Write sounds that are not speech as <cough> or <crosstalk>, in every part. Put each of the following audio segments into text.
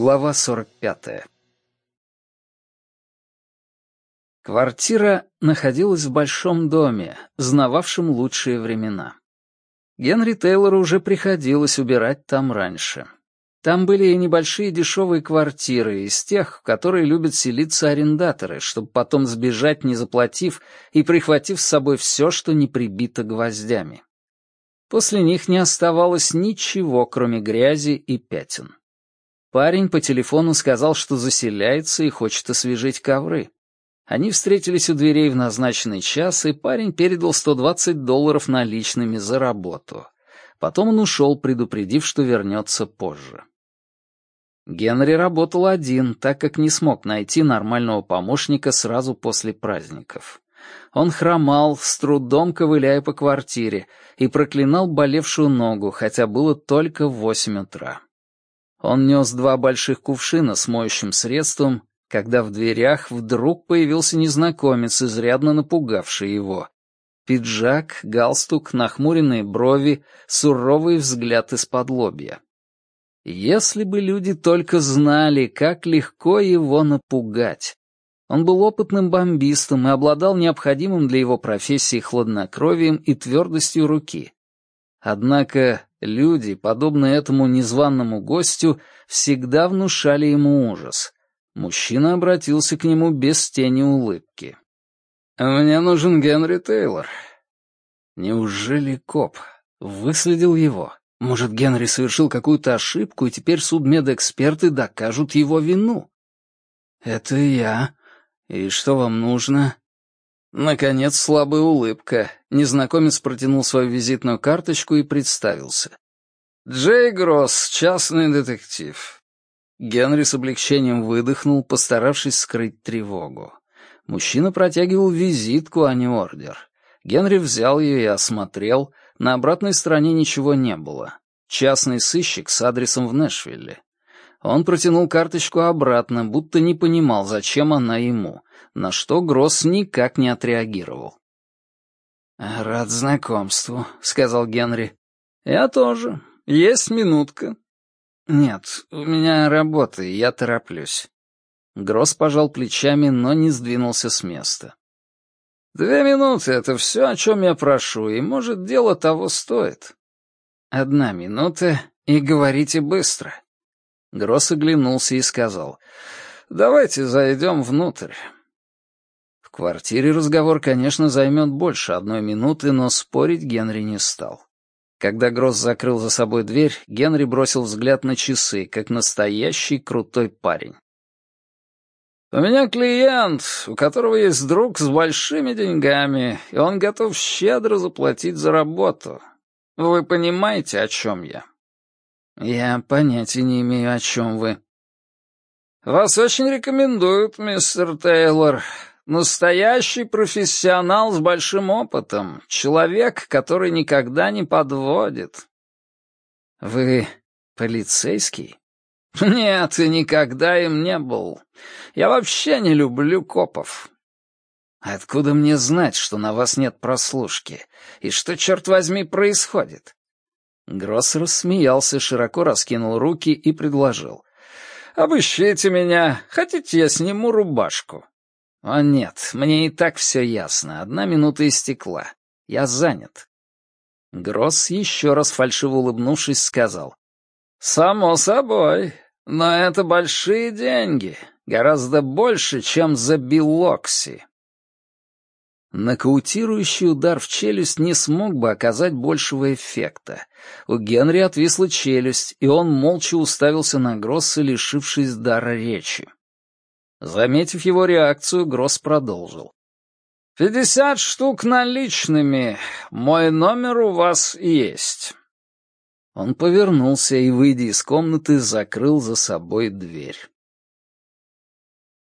Глава 45. Квартира находилась в большом доме, знававшем лучшие времена. Генри Тейлору уже приходилось убирать там раньше. Там были и небольшие дешевые квартиры из тех, в которые любят селиться арендаторы, чтобы потом сбежать, не заплатив и прихватив с собой все, что не прибито гвоздями. После них не оставалось ничего, кроме грязи и пятен. Парень по телефону сказал, что заселяется и хочет освежить ковры. Они встретились у дверей в назначенный час, и парень передал 120 долларов наличными за работу. Потом он ушел, предупредив, что вернется позже. Генри работал один, так как не смог найти нормального помощника сразу после праздников. Он хромал, с трудом ковыляя по квартире, и проклинал болевшую ногу, хотя было только восемь утра. Он нес два больших кувшина с моющим средством, когда в дверях вдруг появился незнакомец, изрядно напугавший его. Пиджак, галстук, нахмуренные брови, суровый взгляд из-под лобья. Если бы люди только знали, как легко его напугать. Он был опытным бомбистом и обладал необходимым для его профессии хладнокровием и твердостью руки. Однако Люди, подобные этому незваному гостю, всегда внушали ему ужас. Мужчина обратился к нему без тени улыбки. «Мне нужен Генри Тейлор». Неужели коп выследил его? Может, Генри совершил какую-то ошибку, и теперь судмедэксперты докажут его вину? «Это я. И что вам нужно?» Наконец, слабая улыбка. Незнакомец протянул свою визитную карточку и представился. «Джей Гросс, частный детектив». Генри с облегчением выдохнул, постаравшись скрыть тревогу. Мужчина протягивал визитку, а не ордер. Генри взял ее и осмотрел. На обратной стороне ничего не было. Частный сыщик с адресом в Нэшвилле. Он протянул карточку обратно, будто не понимал, зачем она ему, на что Гросс никак не отреагировал. «Рад знакомству», — сказал Генри. «Я тоже. Есть минутка». «Нет, у меня работа, и я тороплюсь». Гросс пожал плечами, но не сдвинулся с места. «Две минуты — это все, о чем я прошу, и, может, дело того стоит». «Одна минута, и говорите быстро», Гросс оглянулся и сказал, «Давайте зайдем внутрь». Квартире разговор, конечно, займет больше одной минуты, но спорить Генри не стал. Когда Гросс закрыл за собой дверь, Генри бросил взгляд на часы, как настоящий крутой парень. «У меня клиент, у которого есть друг с большими деньгами, и он готов щедро заплатить за работу. Вы понимаете, о чем я?» «Я понятия не имею, о чем вы». «Вас очень рекомендуют, мистер Тейлор. Настоящий профессионал с большим опытом. Человек, который никогда не подводит». «Вы полицейский?» «Нет, и никогда им не был. Я вообще не люблю копов». «Откуда мне знать, что на вас нет прослушки? И что, черт возьми, происходит?» Гросс рассмеялся, широко раскинул руки и предложил. «Обыщите меня. Хотите, я сниму рубашку?» «О нет, мне и так все ясно. Одна минута истекла. Я занят». Гросс, еще раз фальшиво улыбнувшись, сказал. «Само собой. Но это большие деньги. Гораздо больше, чем за Билокси». Нокаутирующий удар в челюсть не смог бы оказать большего эффекта. У Генри отвисла челюсть, и он молча уставился на Гросса, лишившись дара речи. Заметив его реакцию, Гросс продолжил. «Пятьдесят штук наличными. Мой номер у вас есть». Он повернулся и, выйдя из комнаты, закрыл за собой дверь.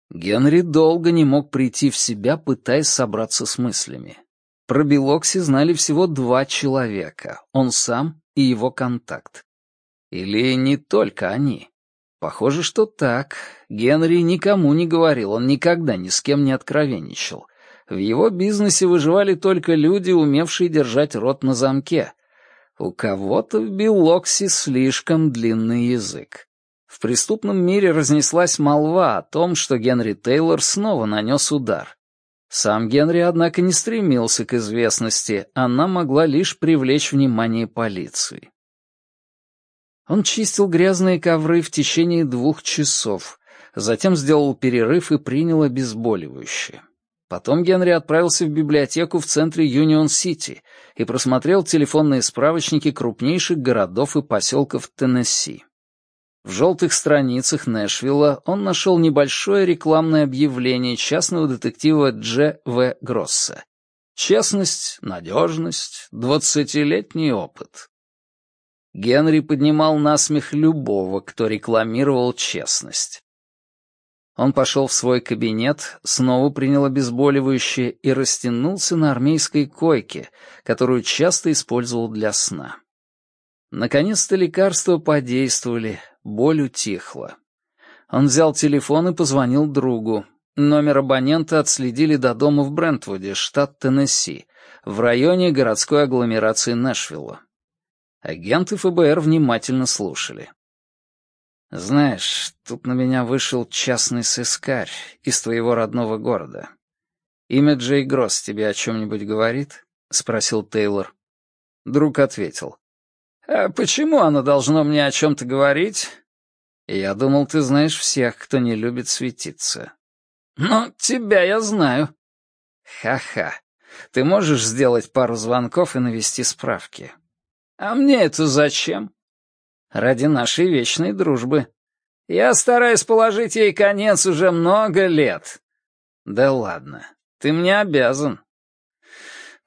Генри долго не мог прийти в себя, пытаясь собраться с мыслями. Про Белокси знали всего два человека — он сам и его контакт. Или не только они. Похоже, что так. Генри никому не говорил, он никогда ни с кем не откровенничал. В его бизнесе выживали только люди, умевшие держать рот на замке. У кого-то в Белокси слишком длинный язык. В преступном мире разнеслась молва о том, что Генри Тейлор снова нанес удар. Сам Генри, однако, не стремился к известности, она могла лишь привлечь внимание полиции. Он чистил грязные ковры в течение двух часов, затем сделал перерыв и принял обезболивающее. Потом Генри отправился в библиотеку в центре Юнион-Сити и просмотрел телефонные справочники крупнейших городов и поселков Теннесси. В желтых страницах Нэшвилла он нашел небольшое рекламное объявление частного детектива Дж. В. Гросса. Честность, надежность, двадцатилетний опыт. Генри поднимал насмех любого, кто рекламировал честность. Он пошел в свой кабинет, снова принял обезболивающее и растянулся на армейской койке, которую часто использовал для сна. Наконец-то лекарства подействовали, боль утихла. Он взял телефон и позвонил другу. Номер абонента отследили до дома в Брентвуде, штат Теннесси, в районе городской агломерации Нэшвилла. Агенты ФБР внимательно слушали. «Знаешь, тут на меня вышел частный сыскарь из твоего родного города. Имя Джей Гросс тебе о чем-нибудь говорит?» — спросил Тейлор. Друг ответил. «А почему оно должно мне о чем-то говорить?» «Я думал, ты знаешь всех, кто не любит светиться». «Ну, тебя я знаю». «Ха-ха. Ты можешь сделать пару звонков и навести справки?» «А мне это зачем?» «Ради нашей вечной дружбы. Я стараюсь положить ей конец уже много лет». «Да ладно, ты мне обязан».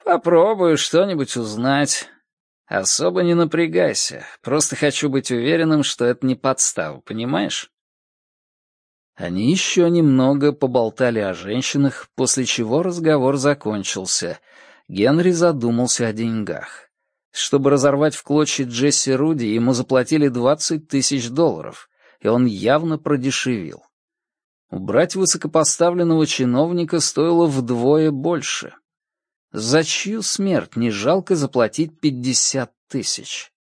«Попробую что-нибудь узнать». Особо не напрягайся, просто хочу быть уверенным, что это не подстава, понимаешь? Они еще немного поболтали о женщинах, после чего разговор закончился. Генри задумался о деньгах. Чтобы разорвать в клочья Джесси Руди, ему заплатили 20 тысяч долларов, и он явно продешевил. Убрать высокопоставленного чиновника стоило вдвое больше — за чью смерть не жалко заплатить пятьдесят тысяч?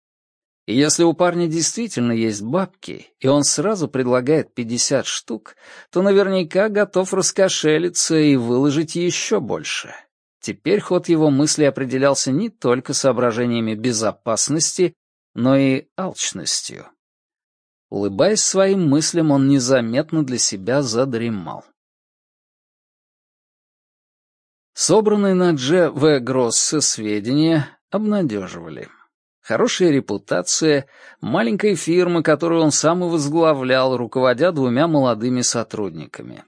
И если у парня действительно есть бабки, и он сразу предлагает пятьдесят штук, то наверняка готов раскошелиться и выложить еще больше. Теперь ход его мысли определялся не только соображениями безопасности, но и алчностью. Улыбаясь своим мыслям, он незаметно для себя задремал. Собранные на Дже В. Гроссе сведения обнадеживали. Хорошая репутация, маленькая фирма, которую он сам и возглавлял, руководя двумя молодыми сотрудниками.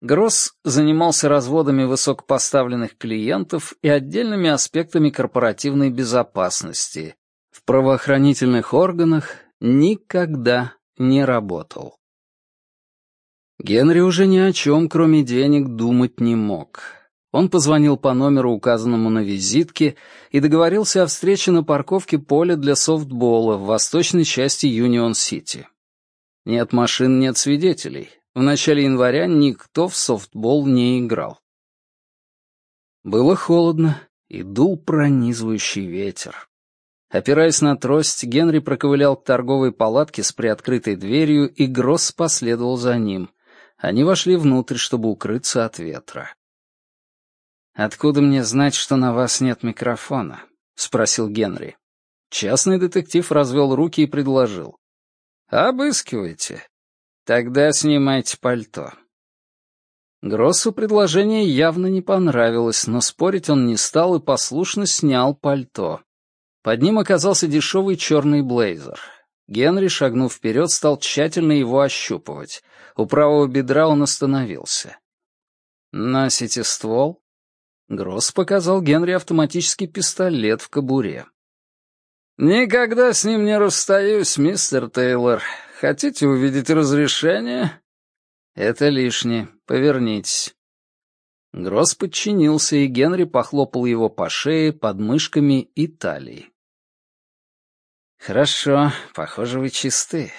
Гросс занимался разводами высокопоставленных клиентов и отдельными аспектами корпоративной безопасности. В правоохранительных органах никогда не работал. Генри уже ни о чем, кроме денег, думать не мог. Он позвонил по номеру, указанному на визитке, и договорился о встрече на парковке поля для софтбола в восточной части Юнион-Сити. Нет машин, нет свидетелей. В начале января никто в софтбол не играл. Было холодно, и дул пронизывающий ветер. Опираясь на трость, Генри проковылял к торговой палатке с приоткрытой дверью, и Гросс последовал за ним. Они вошли внутрь, чтобы укрыться от ветра. «Откуда мне знать, что на вас нет микрофона?» — спросил Генри. Частный детектив развел руки и предложил. «Обыскивайте. Тогда снимайте пальто». Гроссу предложение явно не понравилось, но спорить он не стал и послушно снял пальто. Под ним оказался дешевый черный блейзер. Генри, шагнув вперед, стал тщательно его ощупывать. У правого бедра он остановился. «Носите ствол?» Гросс показал Генри автоматический пистолет в кобуре. «Никогда с ним не расстаюсь, мистер Тейлор. Хотите увидеть разрешение?» «Это лишнее. Повернитесь». Гросс подчинился, и Генри похлопал его по шее, подмышками и талии. «Хорошо, похоже, вы чисты».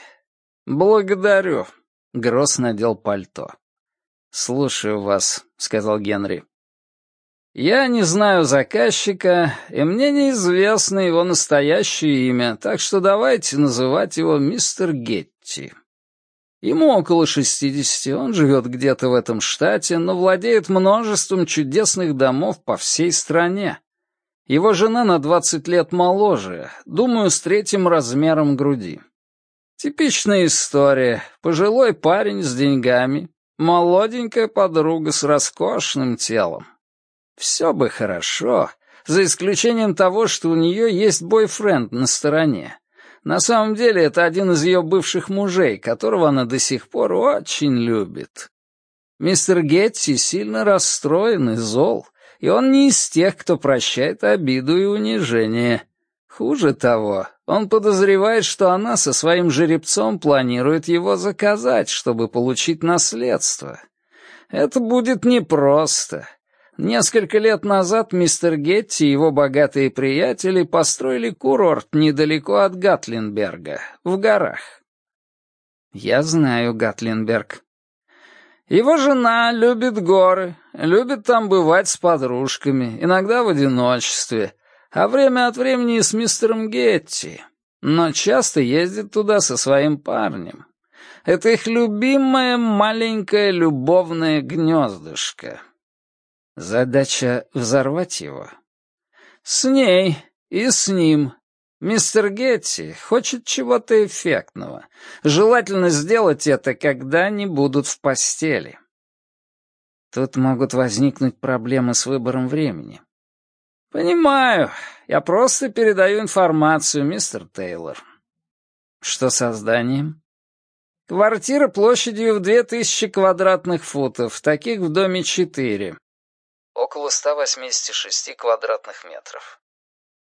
«Благодарю». Гросс надел пальто. «Слушаю вас», — сказал Генри. Я не знаю заказчика, и мне неизвестно его настоящее имя, так что давайте называть его мистер Гетти. Ему около шестидесяти, он живет где-то в этом штате, но владеет множеством чудесных домов по всей стране. Его жена на двадцать лет моложе, думаю, с третьим размером груди. Типичная история. Пожилой парень с деньгами, молоденькая подруга с роскошным телом. Все бы хорошо, за исключением того, что у нее есть бойфренд на стороне. На самом деле это один из ее бывших мужей, которого она до сих пор очень любит. Мистер Гетти сильно расстроен и зол, и он не из тех, кто прощает обиду и унижение. Хуже того, он подозревает, что она со своим жеребцом планирует его заказать, чтобы получить наследство. Это будет непросто. Несколько лет назад мистер Гетти и его богатые приятели построили курорт недалеко от Гатлинберга, в горах. Я знаю Гатлинберг. Его жена любит горы, любит там бывать с подружками, иногда в одиночестве, а время от времени с мистером Гетти, но часто ездит туда со своим парнем. Это их любимое маленькое любовное гнездышко. Задача — взорвать его. С ней и с ним. Мистер Гетти хочет чего-то эффектного. Желательно сделать это, когда они будут в постели. Тут могут возникнуть проблемы с выбором времени. «Понимаю. Я просто передаю информацию, мистер Тейлор». «Что со зданием?» «Квартира площадью в две тысячи квадратных футов, таких в доме четыре около 186 квадратных метров.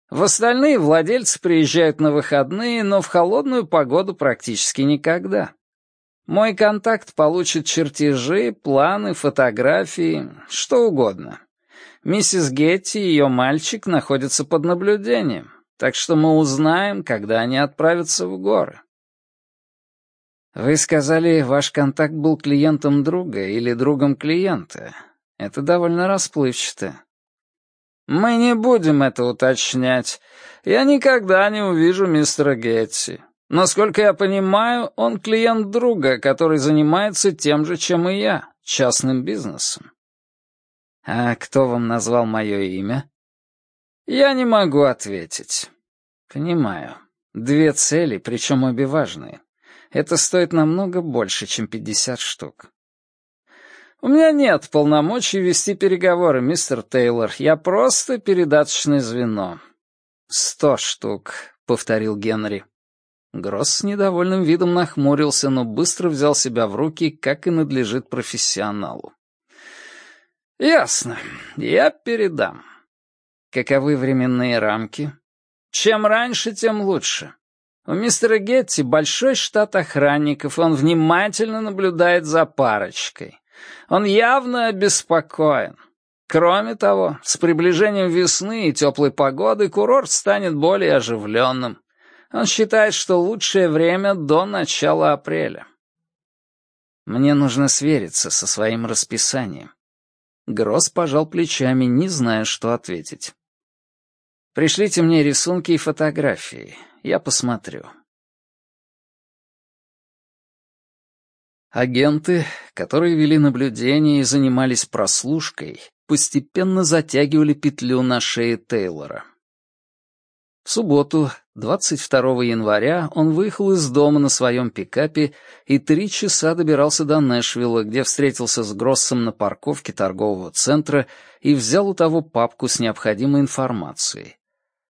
В остальные владельцы приезжают на выходные, но в холодную погоду практически никогда. Мой контакт получит чертежи, планы, фотографии, что угодно. Миссис Гетти и ее мальчик находятся под наблюдением, так что мы узнаем, когда они отправятся в горы. Вы сказали, ваш контакт был клиентом друга или другом клиента. Это довольно расплывчато. Мы не будем это уточнять. Я никогда не увижу мистера Гетти. Насколько я понимаю, он клиент друга, который занимается тем же, чем и я, частным бизнесом. А кто вам назвал мое имя? Я не могу ответить. Понимаю. Две цели, причем обе важные. Это стоит намного больше, чем пятьдесят штук. «У меня нет полномочий вести переговоры, мистер Тейлор. Я просто передаточное звено». «Сто штук», — повторил Генри. Гросс с недовольным видом нахмурился, но быстро взял себя в руки, как и надлежит профессионалу. «Ясно. Я передам». «Каковы временные рамки?» «Чем раньше, тем лучше. У мистера Гетти большой штат охранников, он внимательно наблюдает за парочкой. Он явно обеспокоен. Кроме того, с приближением весны и теплой погоды курорт станет более оживленным. Он считает, что лучшее время до начала апреля. Мне нужно свериться со своим расписанием. Гросс пожал плечами, не зная, что ответить. Пришлите мне рисунки и фотографии. Я посмотрю. Агенты, которые вели наблюдение и занимались прослушкой, постепенно затягивали петлю на шее Тейлора. В субботу, 22 января, он выехал из дома на своем пикапе и три часа добирался до Нэшвилла, где встретился с Гроссом на парковке торгового центра и взял у того папку с необходимой информацией.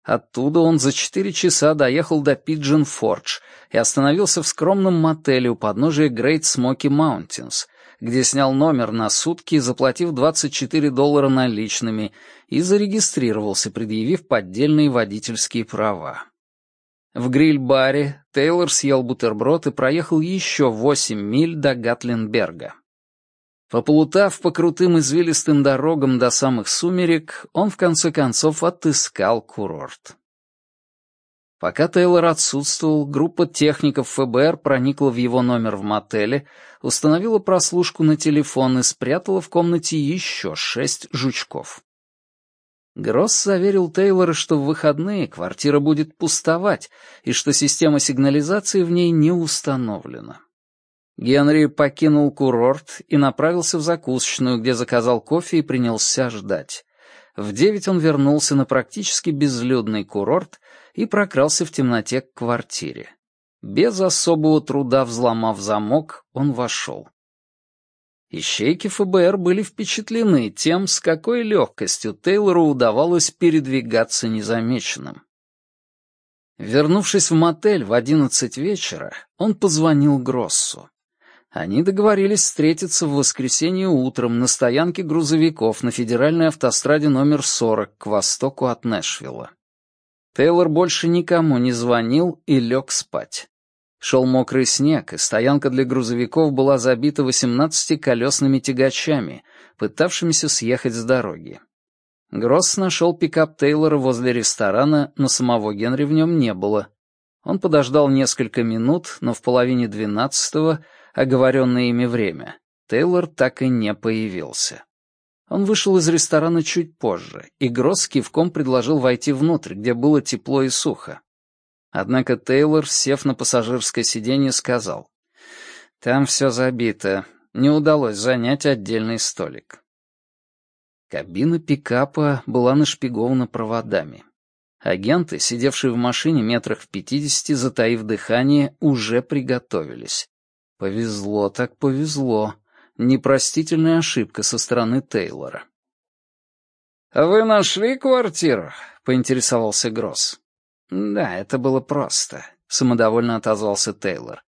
Оттуда он за четыре часа доехал до Пиджин Фордж и остановился в скромном мотеле у подножия Грейт Смоки Маунтинс, где снял номер на сутки, заплатив 24 доллара наличными, и зарегистрировался, предъявив поддельные водительские права. В гриль-баре Тейлор съел бутерброд и проехал еще 8 миль до Гатлинберга. Поплутав по крутым извилистым дорогам до самых сумерек, он в конце концов отыскал курорт. Пока Тейлор отсутствовал, группа техников ФБР проникла в его номер в мотеле, установила прослушку на телефон и спрятала в комнате еще шесть жучков. Гросс заверил Тейлора, что в выходные квартира будет пустовать и что система сигнализации в ней не установлена. Генри покинул курорт и направился в закусочную, где заказал кофе и принялся ждать. В девять он вернулся на практически безлюдный курорт и прокрался в темноте к квартире. Без особого труда взломав замок, он вошел. Ищейки ФБР были впечатлены тем, с какой легкостью Тейлору удавалось передвигаться незамеченным. Вернувшись в мотель в одиннадцать вечера, он позвонил Гроссу. Они договорились встретиться в воскресенье утром на стоянке грузовиков на федеральной автостраде номер 40 к востоку от Нэшвилла. Тейлор больше никому не звонил и лег спать. Шел мокрый снег, и стоянка для грузовиков была забита 18-колесными тягачами, пытавшимися съехать с дороги. Гросс нашел пикап Тейлора возле ресторана, но самого Генри в нем не было. Он подождал несколько минут, но в половине двенадцатого оговоренное ими время, Тейлор так и не появился. Он вышел из ресторана чуть позже, и Гросс кивком предложил войти внутрь, где было тепло и сухо. Однако Тейлор, сев на пассажирское сиденье, сказал, «Там все забито, не удалось занять отдельный столик». Кабина пикапа была нашпигована проводами. Агенты, сидевшие в машине метрах в пятидесяти, затаив дыхание, уже приготовились. Повезло так повезло. Непростительная ошибка со стороны Тейлора. «А «Вы нашли квартиру?» — поинтересовался Гросс. «Да, это было просто», — самодовольно отозвался Тейлор.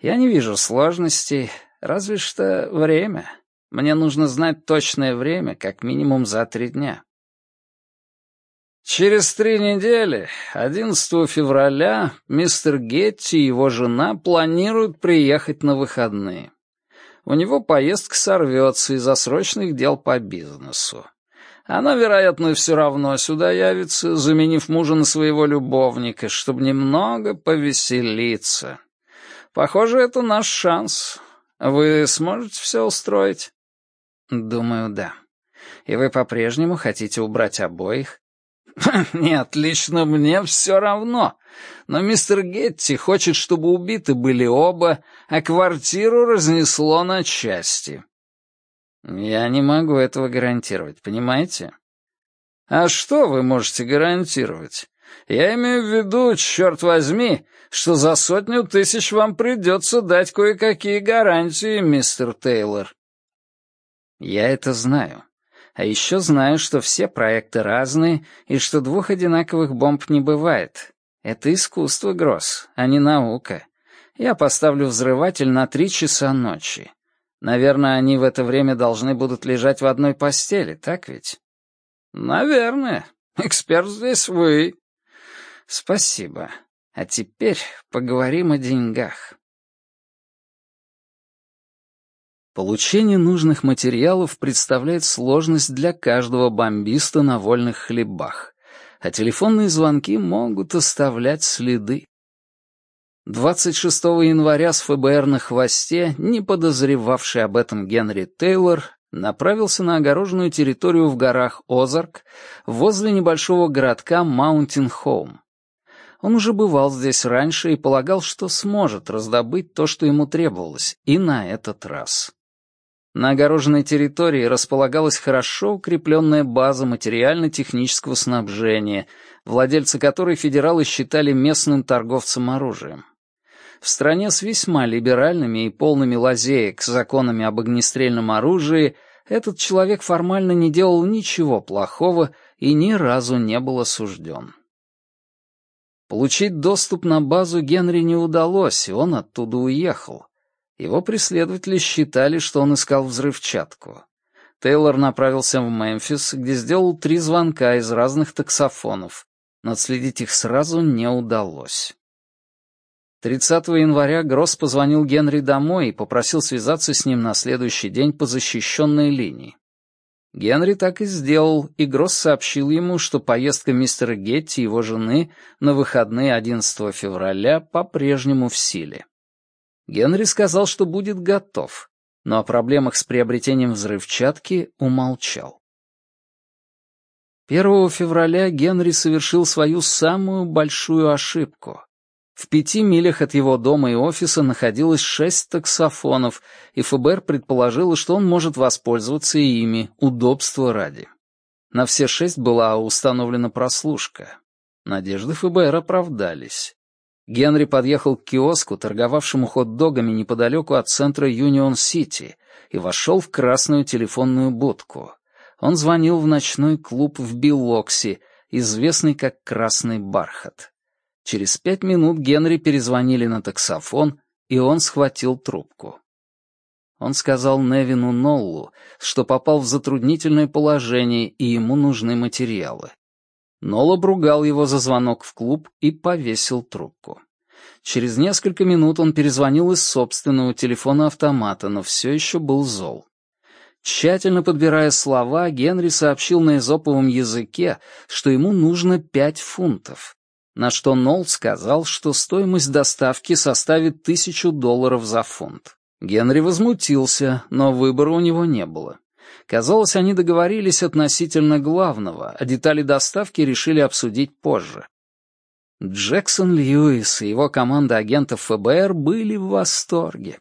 «Я не вижу сложностей, разве что время. Мне нужно знать точное время, как минимум за три дня». Через три недели, 11 февраля, мистер Гетти и его жена планируют приехать на выходные. У него поездка сорвется из-за срочных дел по бизнесу. Она, вероятно, все равно сюда явится, заменив мужа на своего любовника, чтобы немного повеселиться. Похоже, это наш шанс. Вы сможете все устроить? Думаю, да. И вы по-прежнему хотите убрать обоих? <laughs> «Нет, лично мне все равно. Но мистер Гетти хочет, чтобы убиты были оба, а квартиру разнесло на части». «Я не могу этого гарантировать, понимаете?» «А что вы можете гарантировать? Я имею в виду, черт возьми, что за сотню тысяч вам придется дать кое-какие гарантии, мистер Тейлор». «Я это знаю. А еще знаю, что все проекты разные и что двух одинаковых бомб не бывает. Это искусство, Гросс, а не наука. Я поставлю взрыватель на три часа ночи. Наверное, они в это время должны будут лежать в одной постели, так ведь? Наверное. Эксперт здесь вы. Спасибо. А теперь поговорим о деньгах. Получение нужных материалов представляет сложность для каждого бомбиста на вольных хлебах, а телефонные звонки могут оставлять следы. 26 января с ФБР на хвосте, не подозревавший об этом Генри Тейлор, направился на огороженную территорию в горах Озарк возле небольшого городка Маунтин-Хоум. Он уже бывал здесь раньше и полагал, что сможет раздобыть то, что ему требовалось, и на этот раз. На огороженной территории располагалась хорошо укрепленная база материально-технического снабжения, владельцы которой федералы считали местным торговцем оружием. В стране с весьма либеральными и полными лазеек законами об огнестрельном оружии этот человек формально не делал ничего плохого и ни разу не был осужден. Получить доступ на базу Генри не удалось, и он оттуда уехал. Его преследователи считали, что он искал взрывчатку. Тейлор направился в Мемфис, где сделал три звонка из разных таксофонов, но отследить их сразу не удалось. 30 января Гросс позвонил Генри домой и попросил связаться с ним на следующий день по защищенной линии. Генри так и сделал, и Гросс сообщил ему, что поездка мистера Гетти и его жены на выходные 11 февраля по-прежнему в силе. Генри сказал, что будет готов, но о проблемах с приобретением взрывчатки умолчал. 1 февраля Генри совершил свою самую большую ошибку. В пяти милях от его дома и офиса находилось шесть таксофонов, и ФБР предположило, что он может воспользоваться ими, удобства ради. На все шесть была установлена прослушка. Надежды ФБР оправдались. Генри подъехал к киоску, торговавшему хот-догами неподалеку от центра Юнион-Сити, и вошел в красную телефонную будку. Он звонил в ночной клуб в Биллокси, известный как «Красный бархат». Через пять минут Генри перезвонили на таксофон, и он схватил трубку. Он сказал Невину Ноллу, что попал в затруднительное положение, и ему нужны материалы. Нол обругал его за звонок в клуб и повесил трубку. Через несколько минут он перезвонил из собственного телефона-автомата, но все еще был зол. Тщательно подбирая слова, Генри сообщил на эзоповом языке, что ему нужно пять фунтов, на что Нолл сказал, что стоимость доставки составит тысячу долларов за фунт. Генри возмутился, но выбора у него не было. Казалось, они договорились относительно главного, а детали доставки решили обсудить позже. Джексон Льюис и его команда агентов ФБР были в восторге.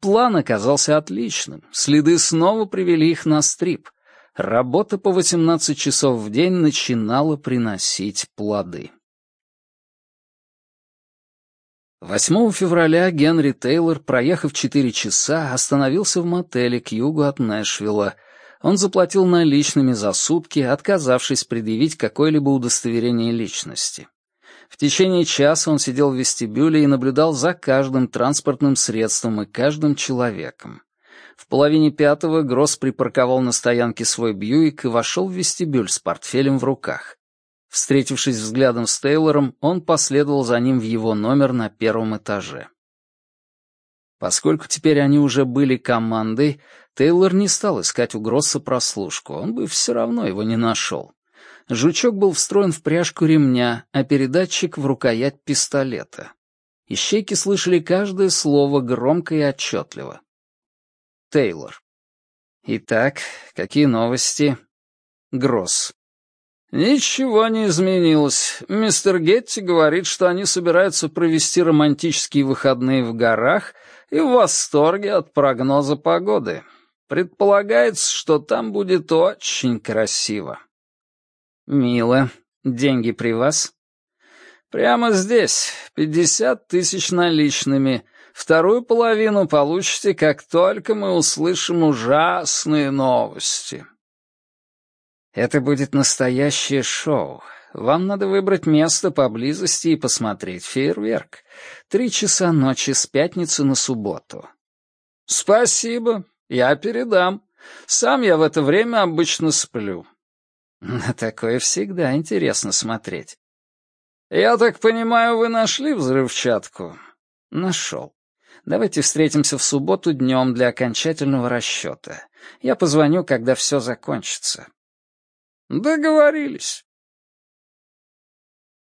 План оказался отличным, следы снова привели их на стрип. Работа по 18 часов в день начинала приносить плоды. 8 февраля Генри Тейлор, проехав 4 часа, остановился в мотеле к югу от Нэшвилла, он заплатил наличными за сутки, отказавшись предъявить какое-либо удостоверение личности. В течение часа он сидел в вестибюле и наблюдал за каждым транспортным средством и каждым человеком. В половине пятого Гросс припарковал на стоянке свой Бьюик и вошел в вестибюль с портфелем в руках. Встретившись взглядом с Тейлором, он последовал за ним в его номер на первом этаже. Поскольку теперь они уже были командой, Тейлор не стал искать у Гросса прослушку, он бы все равно его не нашел. Жучок был встроен в пряжку ремня, а передатчик в рукоять пистолета. Ищейки слышали каждое слово громко и отчетливо. Тейлор. «Итак, какие новости?» Гросс. «Ничего не изменилось. Мистер Гетти говорит, что они собираются провести романтические выходные в горах и в восторге от прогноза погоды. Предполагается, что там будет очень красиво». «Мило. Деньги при вас?» «Прямо здесь. Пятьдесят тысяч наличными. Вторую половину получите, как только мы услышим ужасные новости». Это будет настоящее шоу. Вам надо выбрать место поблизости и посмотреть фейерверк. Три часа ночи с пятницы на субботу. Спасибо, я передам. Сам я в это время обычно сплю. На такое всегда интересно смотреть. Я так понимаю, вы нашли взрывчатку? Нашел. Давайте встретимся в субботу днем для окончательного расчета. Я позвоню, когда все закончится. Договорились.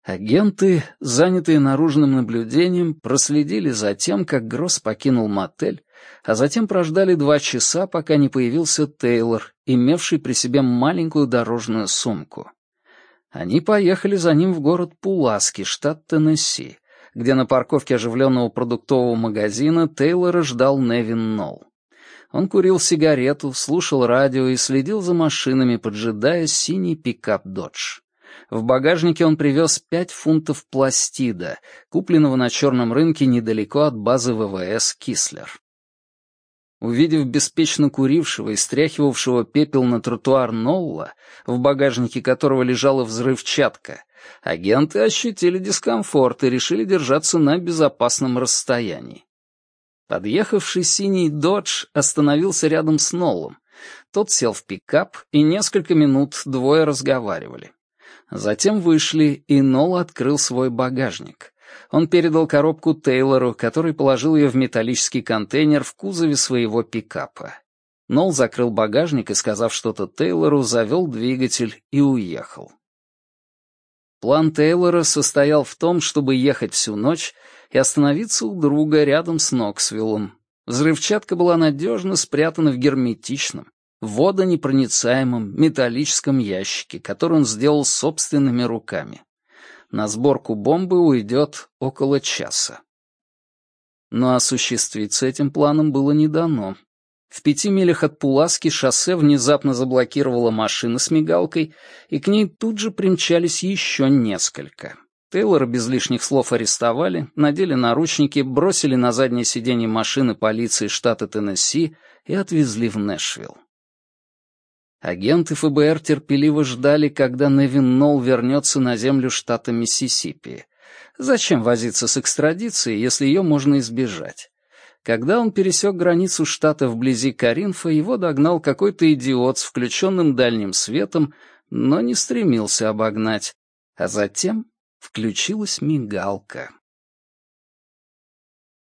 Агенты, занятые наружным наблюдением, проследили за тем, как Гросс покинул мотель, а затем прождали два часа, пока не появился Тейлор, имевший при себе маленькую дорожную сумку. Они поехали за ним в город Пуласки, штат Теннесси, где на парковке оживленного продуктового магазина Тейлора ждал Невин Нолл. Он курил сигарету, слушал радио и следил за машинами, поджидая синий пикап «Додж». В багажнике он привез пять фунтов пластида, купленного на черном рынке недалеко от базы ВВС «Кислер». Увидев беспечно курившего и стряхивавшего пепел на тротуар Нолла, в багажнике которого лежала взрывчатка, агенты ощутили дискомфорт и решили держаться на безопасном расстоянии. Подъехавший синий «Додж» остановился рядом с Ноллом. Тот сел в пикап, и несколько минут двое разговаривали. Затем вышли, и Нолл открыл свой багажник. Он передал коробку Тейлору, который положил ее в металлический контейнер в кузове своего пикапа. Нолл закрыл багажник и, сказав что-то Тейлору, завел двигатель и уехал. План Тейлора состоял в том, чтобы ехать всю ночь и остановиться у друга рядом с Ноксвиллом. Взрывчатка была надежно спрятана в герметичном, водонепроницаемом металлическом ящике, который он сделал собственными руками. На сборку бомбы уйдет около часа. Но осуществиться этим планом было не дано. В пяти милях от Пуласки шоссе внезапно заблокировала машина с мигалкой, и к ней тут же примчались еще несколько. Тейлора без лишних слов арестовали, надели наручники, бросили на заднее сиденье машины полиции штата Теннесси и отвезли в Нэшвилл. Агенты ФБР терпеливо ждали, когда Невин Нолл вернется на землю штата Миссисипи. Зачем возиться с экстрадицией, если ее можно избежать? Когда он пересек границу штата вблизи Каринфа, его догнал какой-то идиот с включенным дальним светом, но не стремился обогнать. А затем включилась мигалка.